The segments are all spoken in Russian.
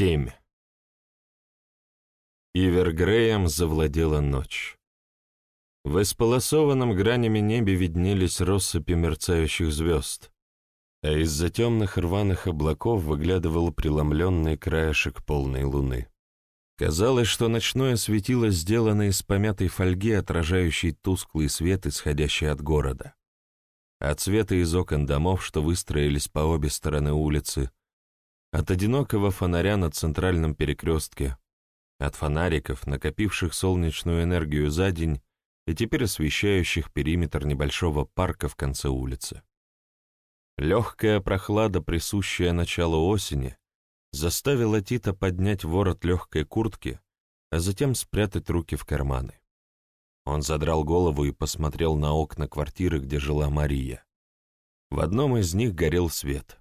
Семь. Ивергреем завладела ночь. В исполосованном гранями небе виднелись россыпи мерцающих звезд, а из-за темных рваных облаков выглядывал преломленный краешек полной луны. Казалось, что ночное светило сделано из помятой фольги, отражающей тусклый свет, исходящий от города. От света из окон домов, что выстроились по обе стороны улицы, от одинокого фонаря на центральном перекрестке, от фонариков, накопивших солнечную энергию за день и теперь освещающих периметр небольшого парка в конце улицы. Легкая прохлада, присущая началу осени, заставила Тита поднять ворот легкой куртки, а затем спрятать руки в карманы. Он задрал голову и посмотрел на окна квартиры, где жила Мария. В одном из них горел свет.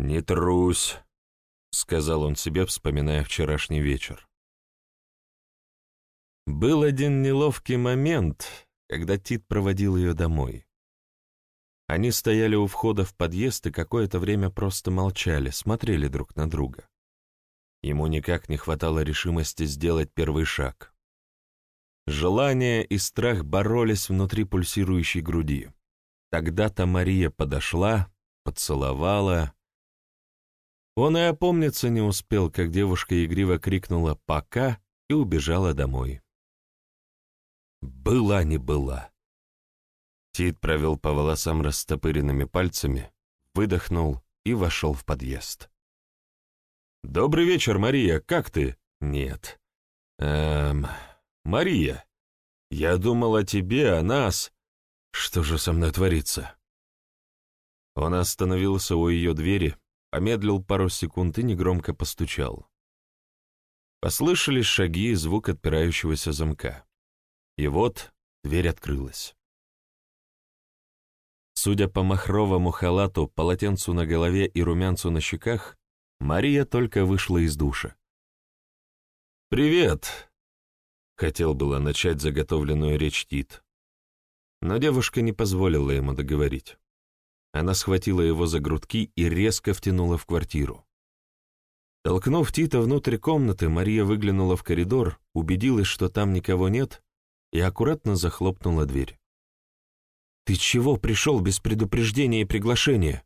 «Не трусь», — сказал он себе, вспоминая вчерашний вечер. Был один неловкий момент, когда Тит проводил ее домой. Они стояли у входа в подъезд и какое-то время просто молчали, смотрели друг на друга. Ему никак не хватало решимости сделать первый шаг. Желание и страх боролись внутри пульсирующей груди. Тогда-то Мария подошла, поцеловала, он и опомниться не успел, как девушка игриво крикнула «пока» и убежала домой. Была не была. Тит провел по волосам растопыренными пальцами, выдохнул и вошел в подъезд. «Добрый вечер, Мария, как ты?» «Нет». «Эм... Мария, я думал о тебе, о нас. Что же со мной творится?» Он остановился у ее двери, помедлил пару секунд и негромко постучал. Послышались шаги и звук отпирающегося замка. И вот дверь открылась. Судя по махровому халату, полотенцу на голове и румянцу на щеках, Мария только вышла из душа. «Привет!» — хотел было начать заготовленную речь Тит. Но девушка не позволила ему договорить. Она схватила его за грудки и резко втянула в квартиру. Толкнув Тита внутрь комнаты, Мария выглянула в коридор, убедилась, что там никого нет, и аккуратно захлопнула дверь. «Ты чего пришел без предупреждения и приглашения?»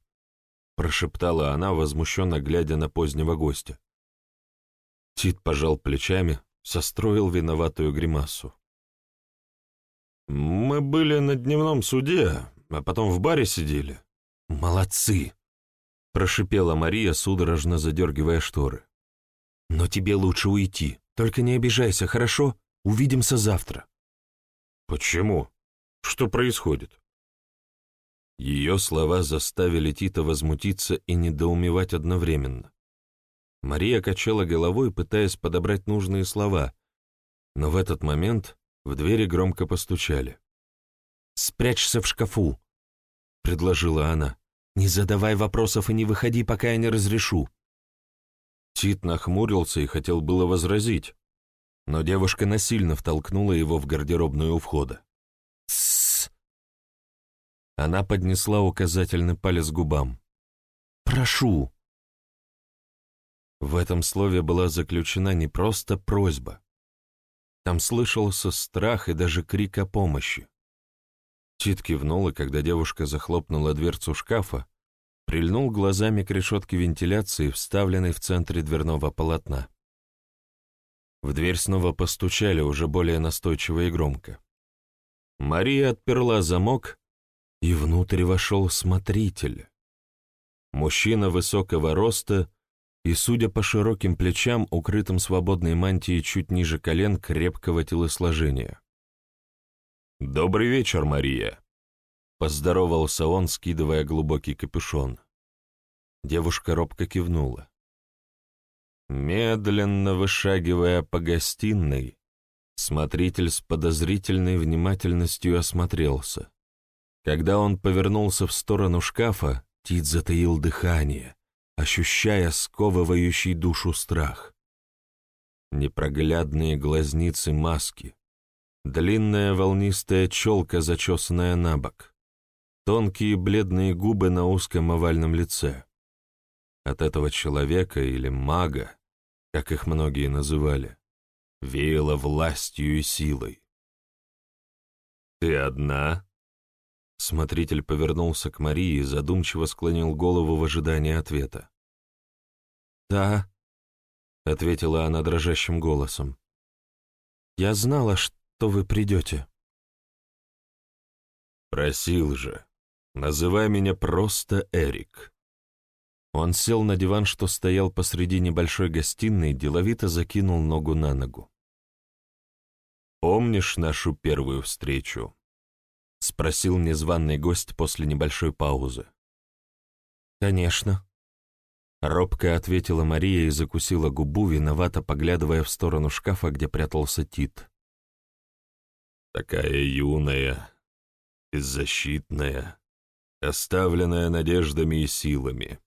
прошептала она, возмущенно глядя на позднего гостя. Тит пожал плечами, состроил виноватую гримасу. «Мы были на дневном суде, а потом в баре сидели. «Молодцы!» — прошипела Мария, судорожно задергивая шторы. «Но тебе лучше уйти. Только не обижайся, хорошо? Увидимся завтра». «Почему? Что происходит?» Ее слова заставили Тита возмутиться и недоумевать одновременно. Мария качала головой, пытаясь подобрать нужные слова, но в этот момент в двери громко постучали. «Спрячься в шкафу!» — предложила она. «Не задавай вопросов и не выходи, пока я не разрешу». Тит нахмурился и хотел было возразить, но девушка насильно втолкнула его в гардеробную у входа. «Тссс!» Она поднесла указательный палец губам. «Прошу!» В этом слове была заключена не просто просьба. Там слышался страх и даже крик о помощи. Тит кивнул, и когда девушка захлопнула дверцу шкафа, прильнул глазами к решетке вентиляции, вставленной в центре дверного полотна. В дверь снова постучали, уже более настойчиво и громко. Мария отперла замок, и внутрь вошел смотритель. Мужчина высокого роста и, судя по широким плечам, укрытым свободной мантией чуть ниже колен, крепкого телосложения. «Добрый вечер, Мария!» Поздоровался он, скидывая глубокий капюшон. Девушка робко кивнула. Медленно вышагивая по гостиной, смотритель с подозрительной внимательностью осмотрелся. Когда он повернулся в сторону шкафа, Тит затаил дыхание, ощущая сковывающий душу страх. Непроглядные глазницы маски, Длинная волнистая челка, зачесанная на бок. Тонкие бледные губы на узком овальном лице. от этого человека или мага, как их многие называли, веяло властью и силой. «Ты одна?» Смотритель повернулся к Марии и задумчиво склонил голову в ожидании ответа. «Да», — ответила она дрожащим голосом. «Я знала, что вы придете». «Просил же. Называй меня просто Эрик». Он сел на диван, что стоял посреди небольшой гостиной, деловито закинул ногу на ногу. «Помнишь нашу первую встречу?» — спросил незваный гость после небольшой паузы. «Конечно», — робко ответила Мария и закусила губу, виновато поглядывая в сторону шкафа, где прятался Тит. «Такая юная, беззащитная, оставленная надеждами и силами».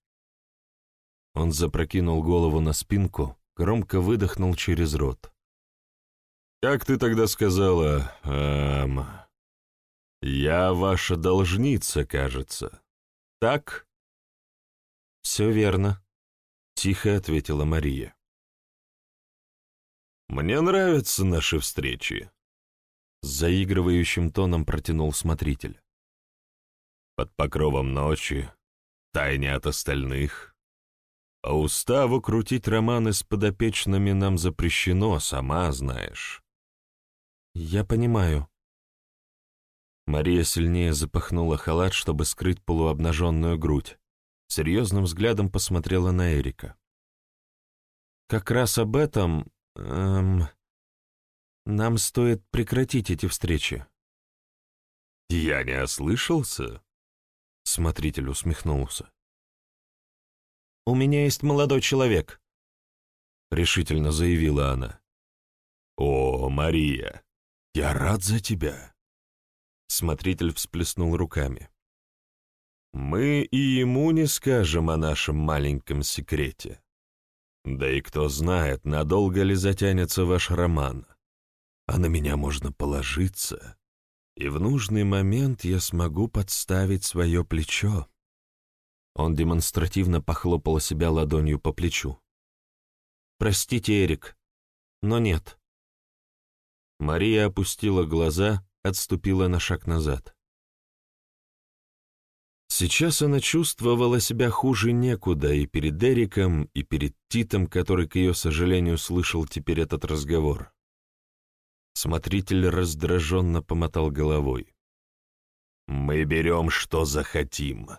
Он запрокинул голову на спинку, громко выдохнул через рот. «Как ты тогда сказала? Эм, я ваша должница, кажется. Так?» «Все верно», — тихо ответила Мария. «Мне нравятся наши встречи», — заигрывающим тоном протянул смотритель. «Под покровом ночи, тайне от остальных. По уставу крутить романы с подопечными нам запрещено, сама знаешь». «Я понимаю». Мария сильнее запахнула халат, чтобы скрыть полуобнаженную грудь. Серьезным взглядом посмотрела на Эрика. «Как раз об этом... Эм, нам стоит прекратить эти встречи». «Я не ослышался?» Смотритель усмехнулся. «У меня есть молодой человек», — решительно заявила она. «О, Мария, я рад за тебя!» Смотритель всплеснул руками. «Мы и ему не скажем о нашем маленьком секрете. Да и кто знает, надолго ли затянется ваш роман. А на меня можно положиться, и в нужный момент я смогу подставить свое плечо». Он демонстративно похлопал себя ладонью по плечу. «Простите, Эрик, но нет. Мария опустила глаза, отступила на шаг назад. Сейчас она чувствовала себя хуже некуда и перед Эриком, и перед Титом, который, к ее сожалению, слышал теперь этот разговор. Смотритель раздраженно помотал головой. «Мы берем, что захотим».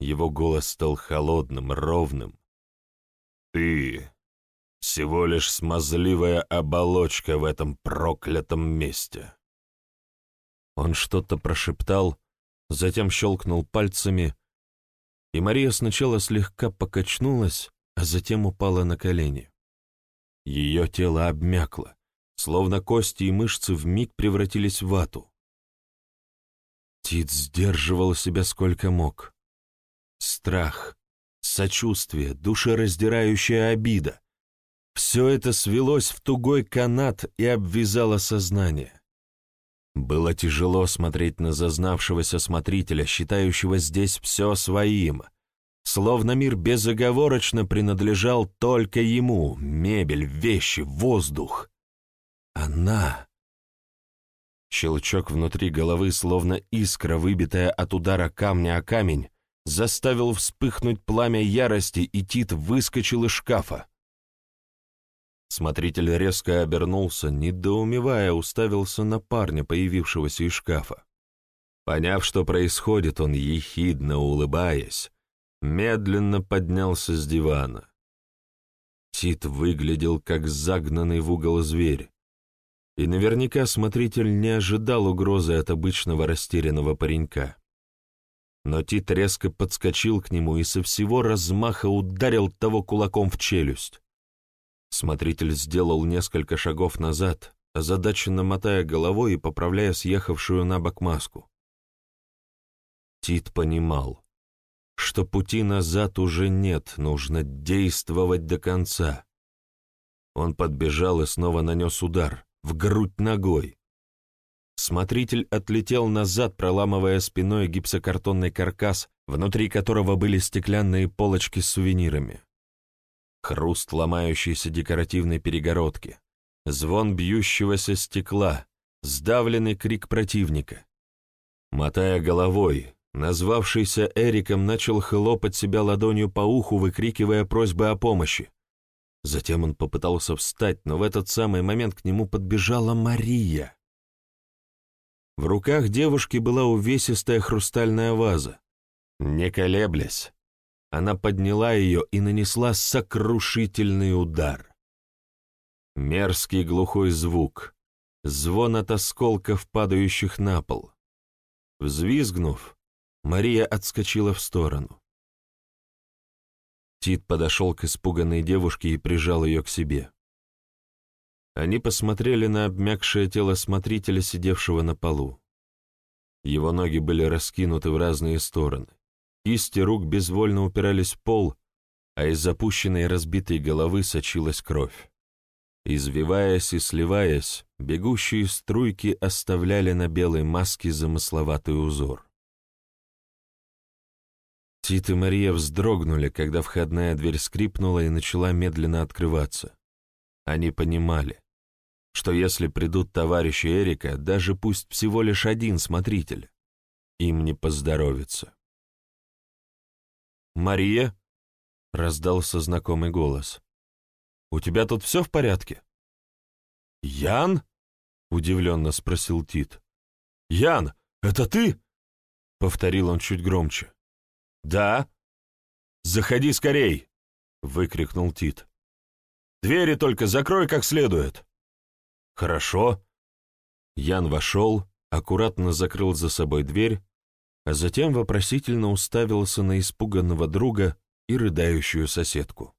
Его голос стал холодным, ровным. «Ты всего лишь смазливая оболочка в этом проклятом месте. Он что-то прошептал, затем щелкнул пальцами, и Мария сначала слегка покачнулась, а затем упала на колени. Ее тело обмякло, словно кости и мышцы вмиг превратились в вату. Тит сдерживал себя сколько мог. Страх, сочувствие, душераздирающая обида все это свелось в тугой канат и обвязало сознание. Было тяжело смотреть на зазнавшегося смотрителя, считающего здесь все своим, словно мир безоговорочно принадлежал только ему, мебель, вещи, воздух. Она... Щелчок внутри головы, словно искра, выбитая от удара камня о камень, заставил вспыхнуть пламя ярости, и Тит выскочил из шкафа. Смотритель резко обернулся, недоумевая, уставился на парня, появившегося из шкафа. Поняв, что происходит, он, ехидно улыбаясь, медленно поднялся с дивана. Тит выглядел как загнанный в угол зверь, и наверняка смотритель не ожидал угрозы от обычного растерянного паренька. Но Тит резко подскочил к нему и со всего размаха ударил того кулаком в челюсть. Смотритель сделал несколько шагов назад, озадаченно мотая головой и поправляя съехавшую на бок маску. Тит понимал, что пути назад уже нет, нужно действовать до конца. Он подбежал и снова нанес удар, в грудь ногой. Смотритель отлетел назад, проламывая спиной гипсокартонный каркас, внутри которого были стеклянные полочки с сувенирами. Хруст ломающейся декоративной перегородки, звон бьющегося стекла, сдавленный крик противника. Мотая головой, назвавшийся Эриком начал хлопать себя ладонью по уху, выкрикивая просьбы о помощи. Затем он попытался встать, но в этот самый момент к нему подбежала Мария. В руках девушки была увесистая хрустальная ваза. Не колеблясь, она подняла ее и нанесла сокрушительный удар. Мерзкий глухой звук, звон от осколков, падающих на пол. Взвизгнув, Мария отскочила в сторону. Тит подошел к испуганной девушке и прижал ее к себе. Они посмотрели на обмякшее тело смотрителя, сидевшего на полу. Его ноги были раскинуты в разные стороны. Кисти рук безвольно упирались в пол, а из запущенной разбитой головы сочилась кровь. Извиваясь и сливаясь, бегущие струйки оставляли на белой маске замысловатый узор. Тит и Мария вздрогнули, когда входная дверь скрипнула и начала медленно открываться. Они понимали, что если придут товарищи Эрика, даже пусть всего лишь один смотритель, им не поздоровится. «Мария?» — раздался знакомый голос. «У тебя тут все в порядке?» «Ян?» — удивленно спросил Тит. «Ян, это ты?» — повторил он чуть громче. «Да». «Заходи скорей!» — выкрикнул Тит. «Двери только закрой как следует». «Хорошо». Ян вошел, аккуратно закрыл за собой дверь, а затем вопросительно уставился на испуганного друга и рыдающую соседку.